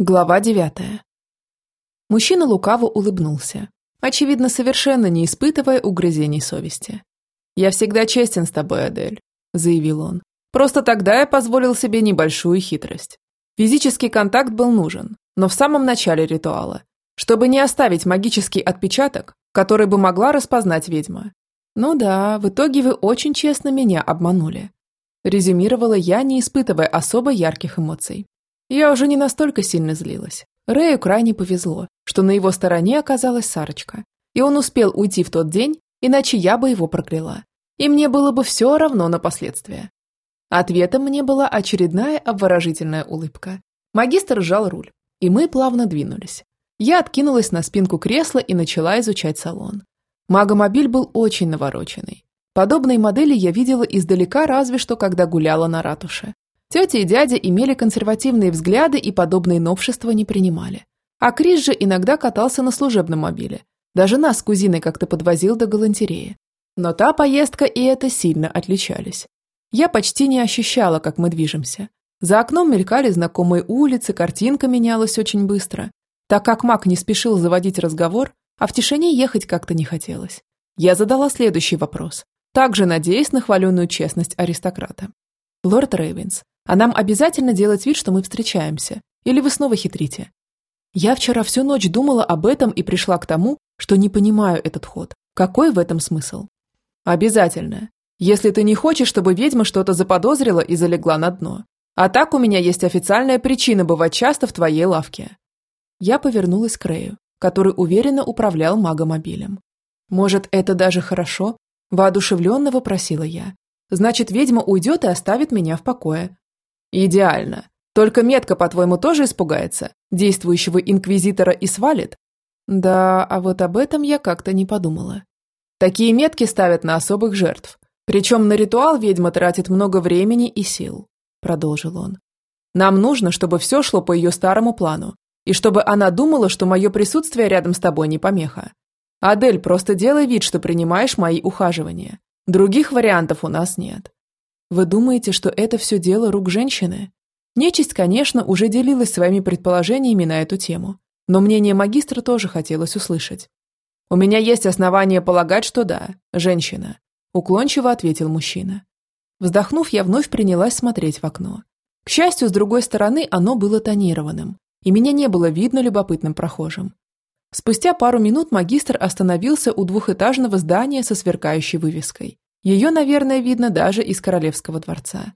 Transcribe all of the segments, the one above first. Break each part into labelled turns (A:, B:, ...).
A: Глава девятая. Мужчина лукаво улыбнулся, очевидно, совершенно не испытывая угрызений совести. «Я всегда честен с тобой, Адель», – заявил он. «Просто тогда я позволил себе небольшую хитрость. Физический контакт был нужен, но в самом начале ритуала, чтобы не оставить магический отпечаток, который бы могла распознать ведьма. Ну да, в итоге вы очень честно меня обманули». Резюмировала я, не испытывая особо ярких эмоций. Я уже не настолько сильно злилась. Рэю крайне повезло, что на его стороне оказалась Сарочка, и он успел уйти в тот день, иначе я бы его прокляла. И мне было бы все равно на последствия. Ответом мне была очередная обворожительная улыбка. Магистр сжал руль, и мы плавно двинулись. Я откинулась на спинку кресла и начала изучать салон. Магомобиль был очень навороченный. Подобные модели я видела издалека разве что, когда гуляла на ратуше. Тетя и дядя имели консервативные взгляды и подобные новшества не принимали. А Крис же иногда катался на служебном мобиле. Даже нас с кузиной как-то подвозил до галантереи. Но та поездка и это сильно отличались. Я почти не ощущала, как мы движемся. За окном мелькали знакомые улицы, картинка менялась очень быстро. Так как Мак не спешил заводить разговор, а в тишине ехать как-то не хотелось. Я задала следующий вопрос, также надеясь на хваленую честность аристократа. «Лорд Рейвенс, а нам обязательно делать вид, что мы встречаемся? Или вы снова хитрите? Я вчера всю ночь думала об этом и пришла к тому, что не понимаю этот ход. Какой в этом смысл? Обязательно. Если ты не хочешь, чтобы ведьма что-то заподозрила и залегла на дно. А так у меня есть официальная причина бывать часто в твоей лавке. Я повернулась к Рэю, который уверенно управлял магомобилем. Может, это даже хорошо? Воодушевленно вопросила я. Значит, ведьма уйдет и оставит меня в покое. Идеально. Только метка, по-твоему, тоже испугается? Действующего инквизитора и свалит? Да, а вот об этом я как-то не подумала. Такие метки ставят на особых жертв. Причем на ритуал ведьма тратит много времени и сил, продолжил он. Нам нужно, чтобы все шло по ее старому плану, и чтобы она думала, что мое присутствие рядом с тобой не помеха. Адель, просто делай вид, что принимаешь мои ухаживания. Других вариантов у нас нет. Вы думаете, что это все дело рук женщины? Нечисть, конечно, уже делилась своими предположениями на эту тему, но мнение магистра тоже хотелось услышать. «У меня есть основания полагать, что да, женщина», – уклончиво ответил мужчина. Вздохнув, я вновь принялась смотреть в окно. К счастью, с другой стороны, оно было тонированным, и меня не было видно любопытным прохожим. Спустя пару минут магистр остановился у двухэтажного здания со сверкающей вывеской. Ее, наверное, видно даже из королевского дворца.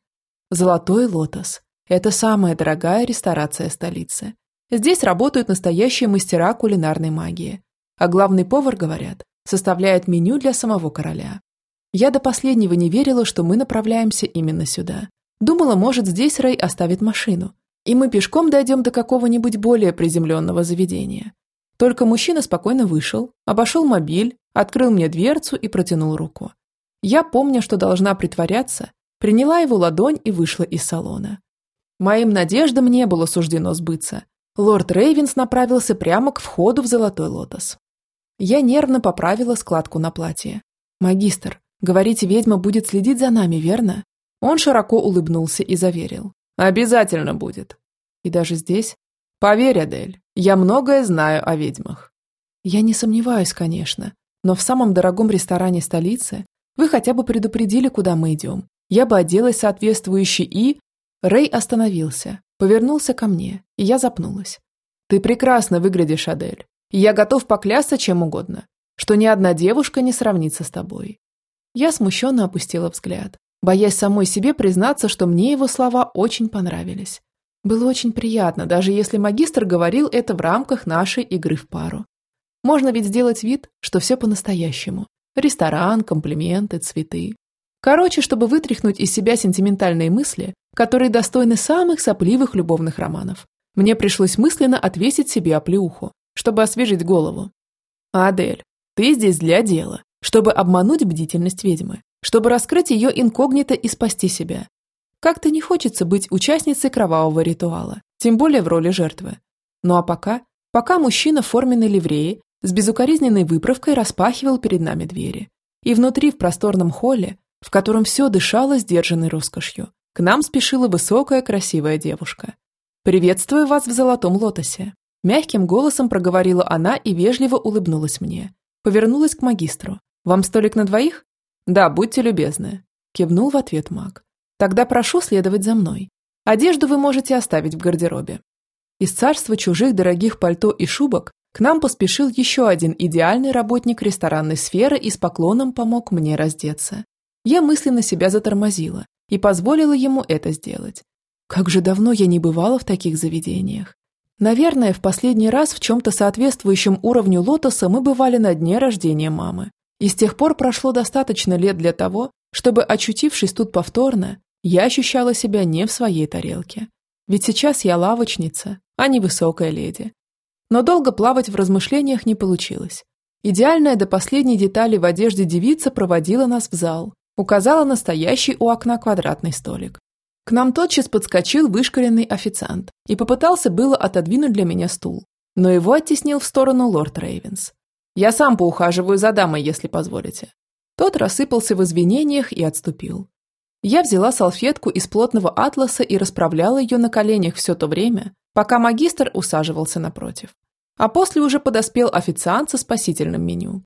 A: Золотой лотос – это самая дорогая ресторация столицы. Здесь работают настоящие мастера кулинарной магии. А главный повар, говорят, составляет меню для самого короля. Я до последнего не верила, что мы направляемся именно сюда. Думала, может, здесь Рэй оставит машину, и мы пешком дойдем до какого-нибудь более приземленного заведения. Только мужчина спокойно вышел, обошел мобиль, открыл мне дверцу и протянул руку. Я, помня, что должна притворяться, приняла его ладонь и вышла из салона. Моим надеждам не было суждено сбыться. Лорд Рейвенс направился прямо к входу в Золотой Лотос. Я нервно поправила складку на платье. «Магистр, говорите, ведьма будет следить за нами, верно?» Он широко улыбнулся и заверил. «Обязательно будет. И даже здесь? Поверь, Адель, я многое знаю о ведьмах». Я не сомневаюсь, конечно, но в самом дорогом ресторане столицы вы хотя бы предупредили, куда мы идем. Я бы оделась соответствующе и...» Рэй остановился, повернулся ко мне, и я запнулась. «Ты прекрасно выглядишь, Адель. я готов поклясться чем угодно, что ни одна девушка не сравнится с тобой». Я смущенно опустила взгляд, боясь самой себе признаться, что мне его слова очень понравились. Было очень приятно, даже если магистр говорил это в рамках нашей игры в пару. Можно ведь сделать вид, что все по-настоящему, Ресторан, комплименты, цветы. Короче, чтобы вытряхнуть из себя сентиментальные мысли, которые достойны самых сопливых любовных романов. Мне пришлось мысленно отвесить себе оплеуху, чтобы освежить голову. «Адель, ты здесь для дела, чтобы обмануть бдительность ведьмы, чтобы раскрыть ее инкогнито и спасти себя. Как-то не хочется быть участницей кровавого ритуала, тем более в роли жертвы. Ну а пока, пока мужчина в форменной ливреи с безукоризненной выправкой распахивал перед нами двери. И внутри, в просторном холле, в котором все дышало сдержанной роскошью, к нам спешила высокая красивая девушка. «Приветствую вас в Золотом Лотосе». Мягким голосом проговорила она и вежливо улыбнулась мне. Повернулась к магистру. «Вам столик на двоих?» «Да, будьте любезны», – кивнул в ответ маг. «Тогда прошу следовать за мной. Одежду вы можете оставить в гардеробе». Из царства чужих дорогих пальто и шубок к нам поспешил еще один идеальный работник ресторанной сферы и с поклоном помог мне раздеться. Я мысленно себя затормозила и позволила ему это сделать. Как же давно я не бывала в таких заведениях. Наверное, в последний раз в чем-то соответствующем уровню лотоса мы бывали на дне рождения мамы. И с тех пор прошло достаточно лет для того, чтобы, очутившись тут повторно, я ощущала себя не в своей тарелке. Ведь сейчас я лавочница, а не высокая леди. Но долго плавать в размышлениях не получилось. Идеальная до последней детали в одежде девица проводила нас в зал, указала настоящий у окна квадратный столик. К нам тотчас подскочил вышкаленный официант и попытался было отодвинуть для меня стул, но его оттеснил в сторону лорд Рейвенс. «Я сам поухаживаю за дамой, если позволите». Тот рассыпался в извинениях и отступил. Я взяла салфетку из плотного атласа и расправляла ее на коленях все то время, пока магистр усаживался напротив. А после уже подоспел официант со спасительным меню.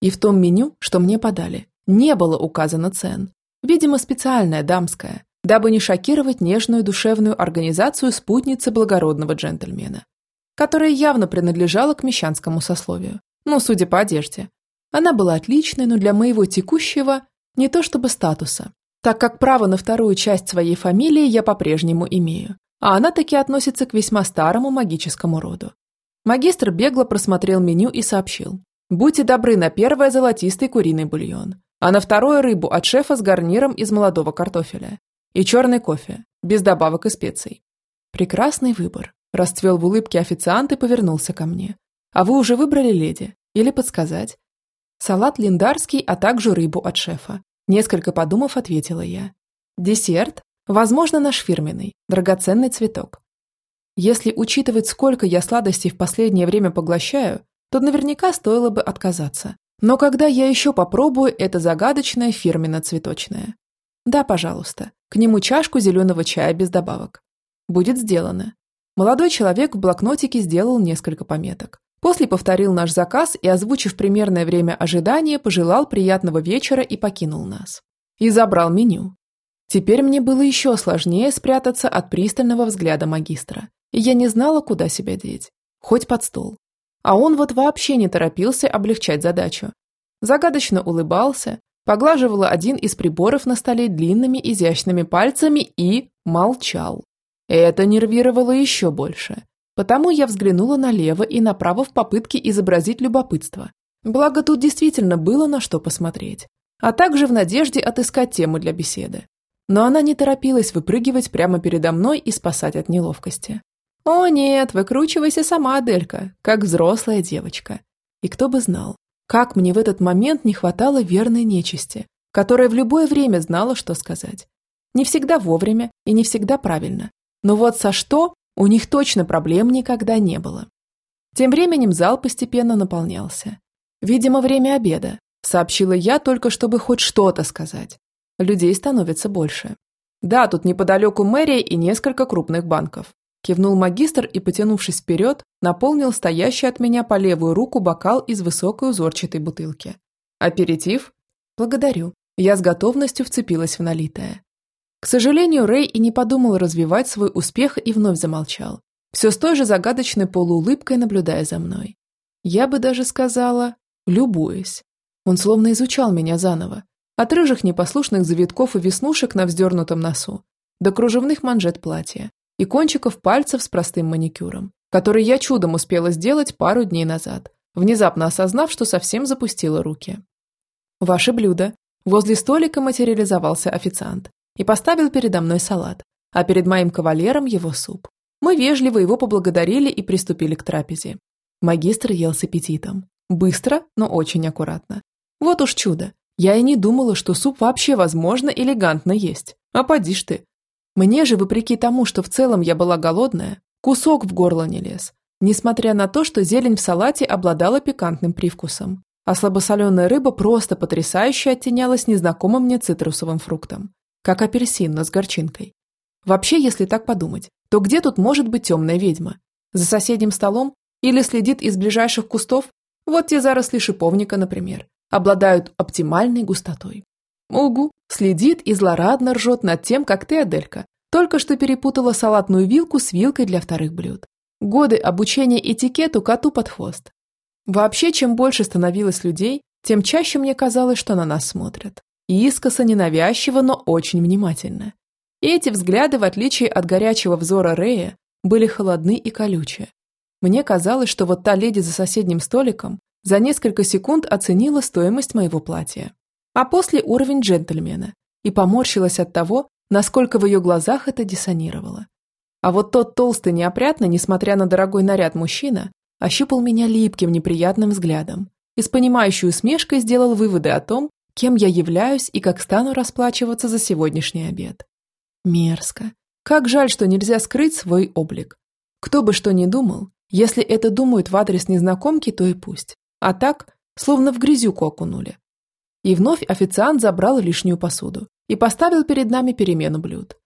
A: И в том меню, что мне подали, не было указано цен. Видимо, специальное дамское, дабы не шокировать нежную душевную организацию спутницы благородного джентльмена, которая явно принадлежала к мещанскому сословию, ну, судя по одежде. Она была отличной, но для моего текущего не то чтобы статуса, так как право на вторую часть своей фамилии я по-прежнему имею, а она таки относится к весьма старому магическому роду. Магистр бегло просмотрел меню и сообщил. «Будьте добры на первое золотистый куриный бульон, а на второе рыбу от шефа с гарниром из молодого картофеля. И черный кофе, без добавок и специй. Прекрасный выбор. Расцвел в улыбке официант и повернулся ко мне. А вы уже выбрали леди? Или подсказать? Салат линдарский, а также рыбу от шефа. Несколько подумав, ответила я. Десерт? Возможно, наш фирменный, драгоценный цветок. Если учитывать, сколько я сладостей в последнее время поглощаю, то наверняка стоило бы отказаться. Но когда я еще попробую это загадочное фирменно-цветочное? Да, пожалуйста. К нему чашку зеленого чая без добавок. Будет сделано. Молодой человек в блокнотике сделал несколько пометок. После повторил наш заказ и, озвучив примерное время ожидания, пожелал приятного вечера и покинул нас. И забрал меню. Теперь мне было еще сложнее спрятаться от пристального взгляда магистра, я не знала, куда себя деть. Хоть под стол. А он вот вообще не торопился облегчать задачу. Загадочно улыбался, поглаживала один из приборов на столе длинными изящными пальцами и молчал. Это нервировало еще больше. Потому я взглянула налево и направо в попытке изобразить любопытство. Благо тут действительно было на что посмотреть. А также в надежде отыскать тему для беседы. Но она не торопилась выпрыгивать прямо передо мной и спасать от неловкости. «О нет, выкручивайся сама, Аделька, как взрослая девочка». И кто бы знал, как мне в этот момент не хватало верной нечисти, которая в любое время знала, что сказать. Не всегда вовремя и не всегда правильно. Но вот со что у них точно проблем никогда не было. Тем временем зал постепенно наполнялся. Видимо, время обеда, сообщила я только, чтобы хоть что-то сказать. Людей становится больше. Да, тут неподалеку мэрия и несколько крупных банков. Кивнул магистр и, потянувшись вперед, наполнил стоящий от меня по левую руку бокал из высокой узорчатой бутылки. «Аперитив?» «Благодарю». Я с готовностью вцепилась в налитое. К сожалению, Рэй и не подумал развивать свой успех и вновь замолчал, все с той же загадочной полуулыбкой наблюдая за мной. Я бы даже сказала, любуясь. Он словно изучал меня заново, от рыжих непослушных завитков и веснушек на вздернутом носу до кружевных манжет платья, и кончиков пальцев с простым маникюром, который я чудом успела сделать пару дней назад, внезапно осознав, что совсем запустила руки. «Ваше блюдо». Возле столика материализовался официант и поставил передо мной салат, а перед моим кавалером его суп. Мы вежливо его поблагодарили и приступили к трапезе. Магистр ел с аппетитом. Быстро, но очень аккуратно. Вот уж чудо. Я и не думала, что суп вообще возможно элегантно есть. А поди ж ты, мне же, вопреки тому, что в целом я была голодная, кусок в горло не лез, несмотря на то, что зелень в салате обладала пикантным привкусом, а слабосоленая рыба просто потрясающе оттенялась незнакомым мне цитрусовым фруктом, как апельсин, но с горчинкой. Вообще, если так подумать, то где тут может быть темная ведьма? За соседним столом? Или следит из ближайших кустов? Вот те заросли шиповника, например, обладают оптимальной густотой. Угу, следит и злорадно ржет над тем, как ты, Аделька, только что перепутала салатную вилку с вилкой для вторых блюд. Годы обучения этикету коту под хвост. Вообще, чем больше становилось людей, тем чаще мне казалось, что на нас смотрят. Искоса ненавязчиво, но очень внимательно. И эти взгляды, в отличие от горячего взора Рея, были холодны и колючие. Мне казалось, что вот та леди за соседним столиком за несколько секунд оценила стоимость моего платья. А после уровень джентльмена и поморщилась от того, насколько в ее глазах это диссонировало. А вот тот толстый неопрятный, несмотря на дорогой наряд мужчина, ощупал меня липким неприятным взглядом и с понимающей усмешкой сделал выводы о том, кем я являюсь и как стану расплачиваться за сегодняшний обед. Мерзко. Как жаль, что нельзя скрыть свой облик. Кто бы что ни думал, если это думают в адрес незнакомки, то и пусть. А так, словно в грязюку окунули. И вновь официант забрал лишнюю посуду и поставил перед нами перемену блюд.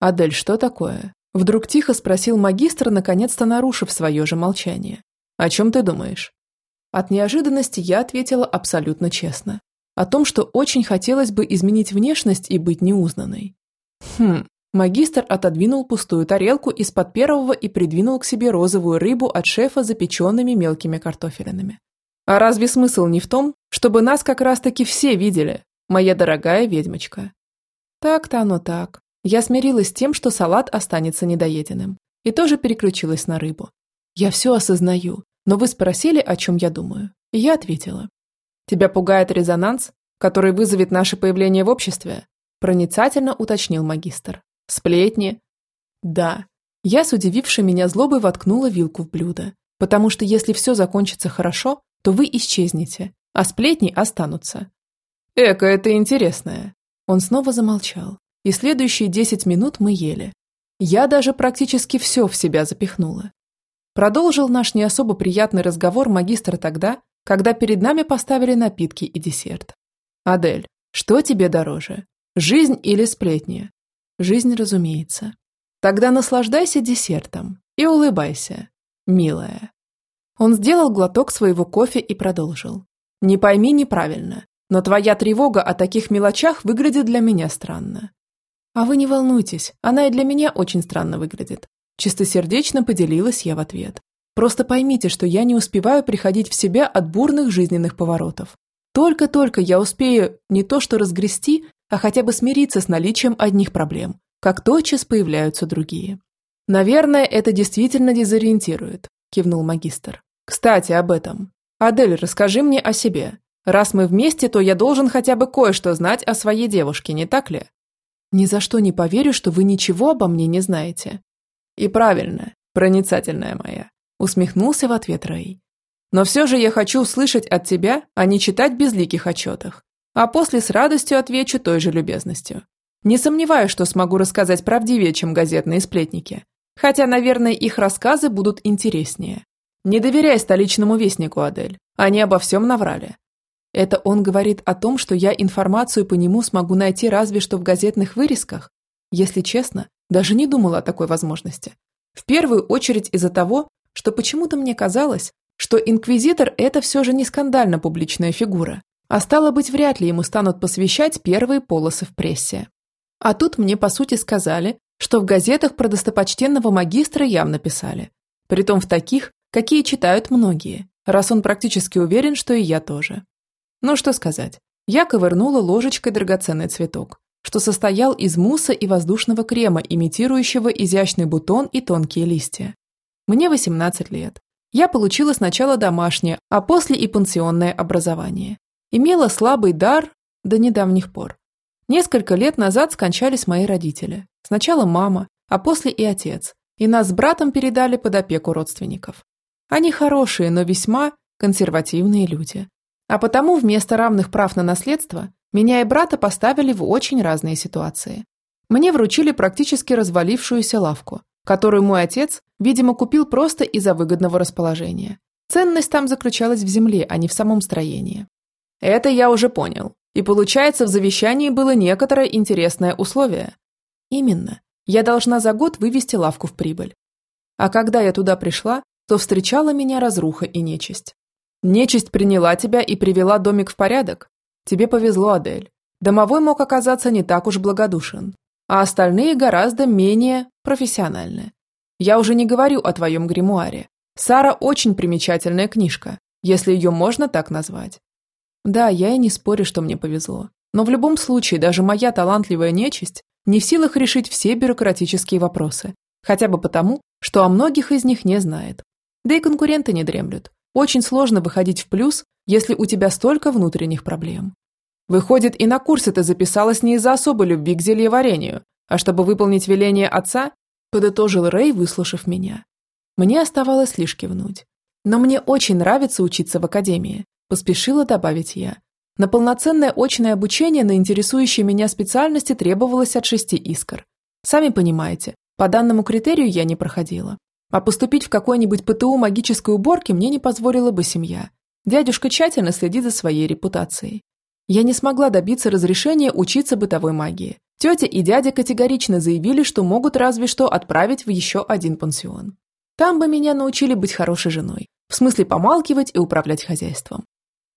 A: «Адель, что такое?» Вдруг тихо спросил магистр, наконец-то нарушив свое же молчание. «О чем ты думаешь?» От неожиданности я ответила абсолютно честно. О том, что очень хотелось бы изменить внешность и быть неузнанной. Хм, магистр отодвинул пустую тарелку из-под первого и придвинул к себе розовую рыбу от шефа запеченными мелкими картофелинами. А разве смысл не в том, чтобы нас как раз-таки все видели, моя дорогая ведьмочка? Так-то оно так. Я смирилась с тем, что салат останется недоеденным, и тоже переключилась на рыбу. Я все осознаю, но вы спросили, о чем я думаю. И я ответила. Тебя пугает резонанс, который вызовет наше появление в обществе? Проницательно уточнил магистр. Сплетни? Да. Я с удивившей меня злобой воткнула вилку в блюдо, потому что если все закончится хорошо, то вы исчезнете, а сплетни останутся. Эка, это интересное. Он снова замолчал, и следующие десять минут мы ели. Я даже практически все в себя запихнула. Продолжил наш не особо приятный разговор магистр тогда, когда перед нами поставили напитки и десерт. «Адель, что тебе дороже? Жизнь или сплетни?» «Жизнь, разумеется». «Тогда наслаждайся десертом и улыбайся, милая». Он сделал глоток своего кофе и продолжил. «Не пойми неправильно, но твоя тревога о таких мелочах выглядит для меня странно». «А вы не волнуйтесь, она и для меня очень странно выглядит. Чистосердечно поделилась я в ответ. Просто поймите, что я не успеваю приходить в себя от бурных жизненных поворотов. Только-только я успею не то что разгрести, а хотя бы смириться с наличием одних проблем, как тотчас появляются другие. «Наверное, это действительно дезориентирует», – кивнул магистр. «Кстати, об этом. Адель, расскажи мне о себе. Раз мы вместе, то я должен хотя бы кое-что знать о своей девушке, не так ли?» «Ни за что не поверю, что вы ничего обо мне не знаете. И правильно, проницательная моя, усмехнулся в ответ Рэй. Но все же я хочу услышать от тебя, а не читать безликих отчетах. А после с радостью отвечу той же любезностью. Не сомневаюсь, что смогу рассказать правдивее, чем газетные сплетники. Хотя, наверное, их рассказы будут интереснее. Не доверяй столичному вестнику, Адель. Они обо всем наврали. Это он говорит о том, что я информацию по нему смогу найти разве что в газетных вырезках? Если честно, даже не думала о такой возможности. В первую очередь из-за того, что почему-то мне казалось, что инквизитор – это все же не скандально публичная фигура, а стало быть, вряд ли ему станут посвящать первые полосы в прессе. А тут мне, по сути, сказали, что в газетах про достопочтенного магистра явно писали. Притом в таких, какие читают многие, раз он практически уверен, что и я тоже. Ну что сказать, я ковырнула ложечкой драгоценный цветок, что состоял из мусса и воздушного крема, имитирующего изящный бутон и тонкие листья. Мне 18 лет. Я получила сначала домашнее, а после и пансионное образование. Имела слабый дар до недавних пор. Несколько лет назад скончались мои родители. Сначала мама, а после и отец. И нас с братом передали под опеку родственников. Они хорошие, но весьма консервативные люди. А потому вместо равных прав на наследство меня и брата поставили в очень разные ситуации. Мне вручили практически развалившуюся лавку, которую мой отец, видимо, купил просто из-за выгодного расположения. Ценность там заключалась в земле, а не в самом строении. Это я уже понял. И получается, в завещании было некоторое интересное условие. Именно. Я должна за год вывести лавку в прибыль. А когда я туда пришла, то встречала меня разруха и нечисть. Нечисть приняла тебя и привела домик в порядок. Тебе повезло, Адель. Домовой мог оказаться не так уж благодушен, а остальные гораздо менее профессиональны. Я уже не говорю о твоем гримуаре. Сара очень примечательная книжка, если ее можно так назвать. Да, я и не спорю, что мне повезло. Но в любом случае, даже моя талантливая нечисть не в силах решить все бюрократические вопросы, хотя бы потому, что о многих из них не знает. Да и конкуренты не дремлют. Очень сложно выходить в плюс, если у тебя столько внутренних проблем. Выходит, и на курсы ты записалась не из-за особой любви к зельеварению, а чтобы выполнить веление отца, подытожил Рэй, выслушав меня. Мне оставалось лишь кивнуть. Но мне очень нравится учиться в академии, поспешила добавить я. На полноценное очное обучение на интересующей меня специальности требовалось от шести искр. Сами понимаете, по данному критерию я не проходила. А поступить в какой-нибудь ПТУ магической уборки мне не позволила бы семья. Дядюшка тщательно следит за своей репутацией. Я не смогла добиться разрешения учиться бытовой магии. Тетя и дядя категорично заявили, что могут разве что отправить в еще один пансион. Там бы меня научили быть хорошей женой. В смысле помалкивать и управлять хозяйством.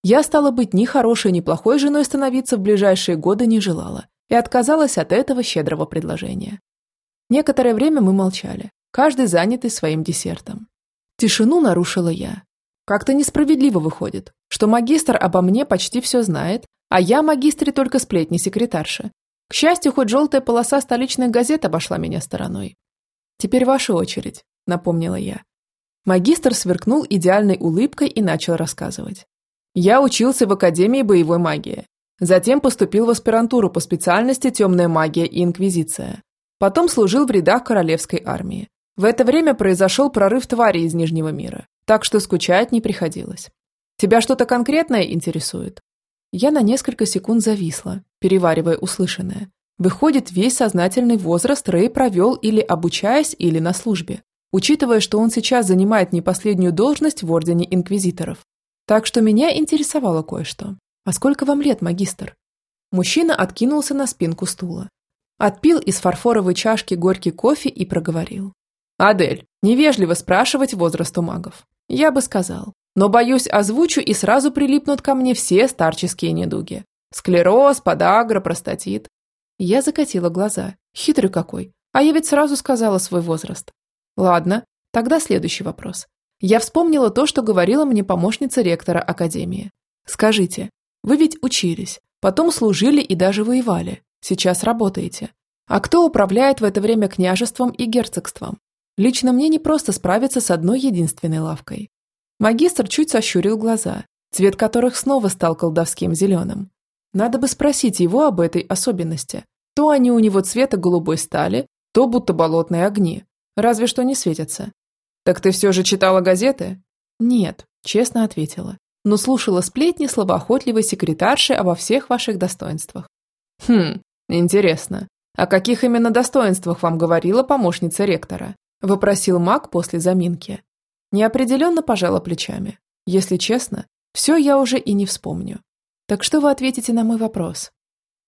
A: Я стала быть ни хорошей, ни плохой женой становиться в ближайшие годы не желала и отказалась от этого щедрого предложения. Некоторое время мы молчали, каждый занятый своим десертом. Тишину нарушила я. Как-то несправедливо выходит, что магистр обо мне почти все знает, а я магистре только сплетни секретарши. К счастью, хоть желтая полоса столичных газет обошла меня стороной. «Теперь ваша очередь», — напомнила я. Магистр сверкнул идеальной улыбкой и начал рассказывать. «Я учился в Академии боевой магии. Затем поступил в аспирантуру по специальности темная магия и инквизиция. Потом служил в рядах королевской армии. В это время произошел прорыв твари из Нижнего мира, так что скучать не приходилось. Тебя что-то конкретное интересует? Я на несколько секунд зависла, переваривая услышанное. Выходит, весь сознательный возраст Рэй провел или обучаясь, или на службе, учитывая, что он сейчас занимает не последнюю должность в Ордене Инквизиторов. Так что меня интересовало кое-что. «А сколько вам лет, магистр?» Мужчина откинулся на спинку стула. Отпил из фарфоровой чашки горький кофе и проговорил. «Адель, невежливо спрашивать возраст у магов. Я бы сказал. Но, боюсь, озвучу и сразу прилипнут ко мне все старческие недуги. Склероз, подагра, простатит». Я закатила глаза. Хитрый какой. А я ведь сразу сказала свой возраст. Ладно, тогда следующий вопрос. Я вспомнила то, что говорила мне помощница ректора Академии. Скажите, вы ведь учились, потом служили и даже воевали. Сейчас работаете. А кто управляет в это время княжеством и герцогством? Лично мне не просто справиться с одной единственной лавкой. Магистр чуть сощурил глаза, цвет которых снова стал колдовским зеленым. Надо бы спросить его об этой особенности. То они у него цвета голубой стали, то будто болотные огни. Разве что не светятся. «Так ты все же читала газеты?» «Нет», честно ответила. Но слушала сплетни словоохотливой секретарши обо всех ваших достоинствах. «Хм, интересно. О каких именно достоинствах вам говорила помощница ректора?» – вопросил маг после заминки. Неопределенно пожала плечами. Если честно, все я уже и не вспомню. Так что вы ответите на мой вопрос?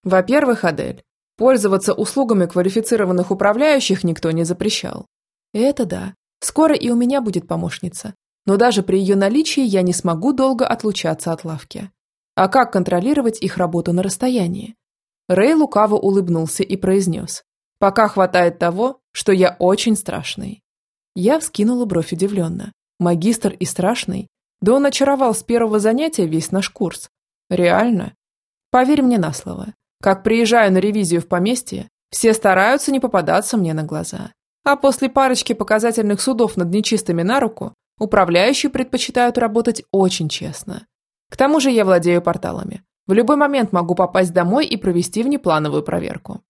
A: Во-первых, Адель, пользоваться услугами квалифицированных управляющих никто не запрещал. Это да. Скоро и у меня будет помощница. Но даже при ее наличии я не смогу долго отлучаться от лавки. А как контролировать их работу на расстоянии? Рэй лукаво улыбнулся и произнес. Пока хватает того, что я очень страшный. Я вскинула бровь удивленно. Магистр и страшный? Да он очаровал с первого занятия весь наш курс. Реально? Поверь мне на слово. Как приезжаю на ревизию в поместье, все стараются не попадаться мне на глаза. А после парочки показательных судов над нечистыми на руку, управляющие предпочитают работать очень честно. К тому же я владею порталами. В любой момент могу попасть домой и провести внеплановую проверку.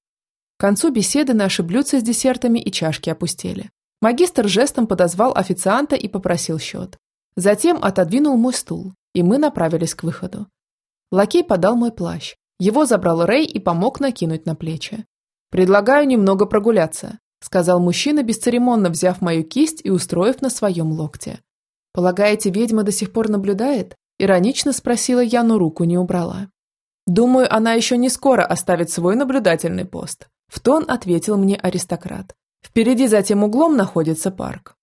A: К концу беседы наши блюдца с десертами и чашки опустели. Магистр жестом подозвал официанта и попросил счет. Затем отодвинул мой стул, и мы направились к выходу. Лакей подал мой плащ. Его забрал Рэй и помог накинуть на плечи. «Предлагаю немного прогуляться», сказал мужчина, бесцеремонно взяв мою кисть и устроив на своем локте. «Полагаете, ведьма до сих пор наблюдает?» Иронично спросила я, но руку не убрала. «Думаю, она еще не скоро оставит свой наблюдательный пост», В тон ответил мне аристократ. Впереди за тем углом находится парк.